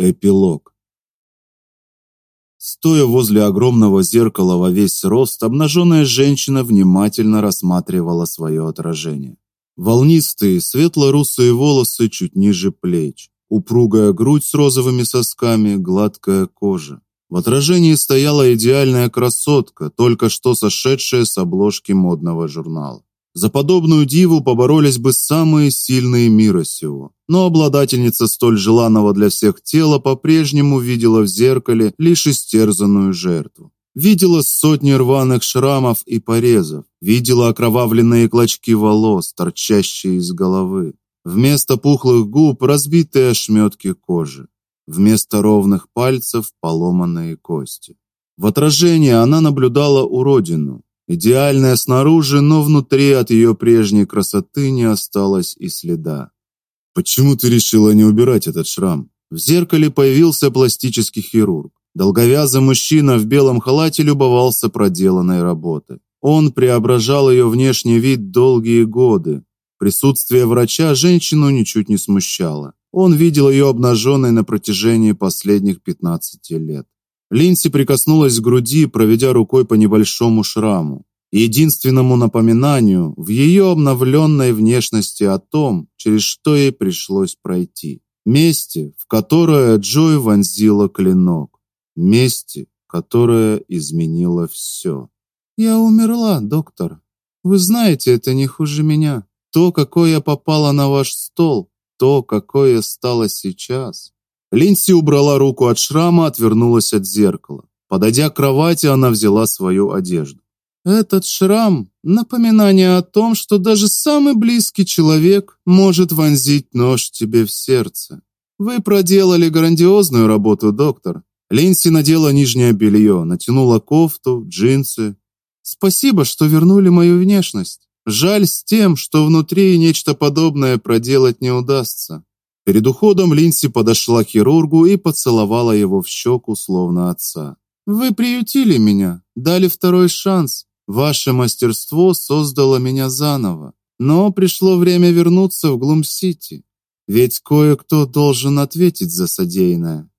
Эпилог. Стоя возле огромного зеркала во весь рост, обнаженная женщина внимательно рассматривала свое отражение. Волнистые светло-русые волосы чуть ниже плеч, упругая грудь с розовыми сосками, гладкая кожа. В отражении стояла идеальная красотка, только что сошедшая с обложки модного журнала. За подобную диву поборолись бы самые сильные мира сего. Но обладательница столь желанного для всех тела по-прежнему видела в зеркале лишь истерзанную жертву. Видела сотни рваных шрамов и порезов, видела окровавленные клочки волос, торчащие из головы. Вместо пухлых губ разбитые ошметки кожи, вместо ровных пальцев поломанные кости. В отражении она наблюдала уродину, Идеальная снаружи, но внутри от ее прежней красоты не осталось и следа. Почему ты решила не убирать этот шрам? В зеркале появился пластический хирург. Долговязый мужчина в белом халате любовался проделанной работой. Он преображал ее внешний вид долгие годы. Присутствие врача женщину ничуть не смущало. Он видел ее обнаженной на протяжении последних 15 лет. Линси прикоснулась к груди, проведя рукой по небольшому шраму, единственному напоминанию в ее обновленной внешности о том, через что ей пришлось пройти. Месте, в которое Джой вонзила клинок. Месте, которое изменило все. Я умерла, доктор. Вы знаете, это не хуже меня. То, какой я попала на ваш стол, то, какой я стала сейчас. Линси убрала руку от шрама, отвернулась от зеркала. Подойдя к кровати, она взяла свою одежду. Этот шрам напоминание о том, что даже самый близкий человек может вонзить нож тебе в сердце. Вы проделали грандиозную работу, доктор. Линси надела нижнее белье, натянула кофту, джинсы. Спасибо, что вернули мою внешность. Жаль с тем, что внутри нечто подобное проделать не удастся. Перед уходом Линси подошла к хирургу и поцеловала его в щеку, словно отца. Вы приютили меня, дали второй шанс. Ваше мастерство создало меня заново. Но пришло время вернуться в Глум-Сити. Ведь кое-кто должен ответить за содеянное.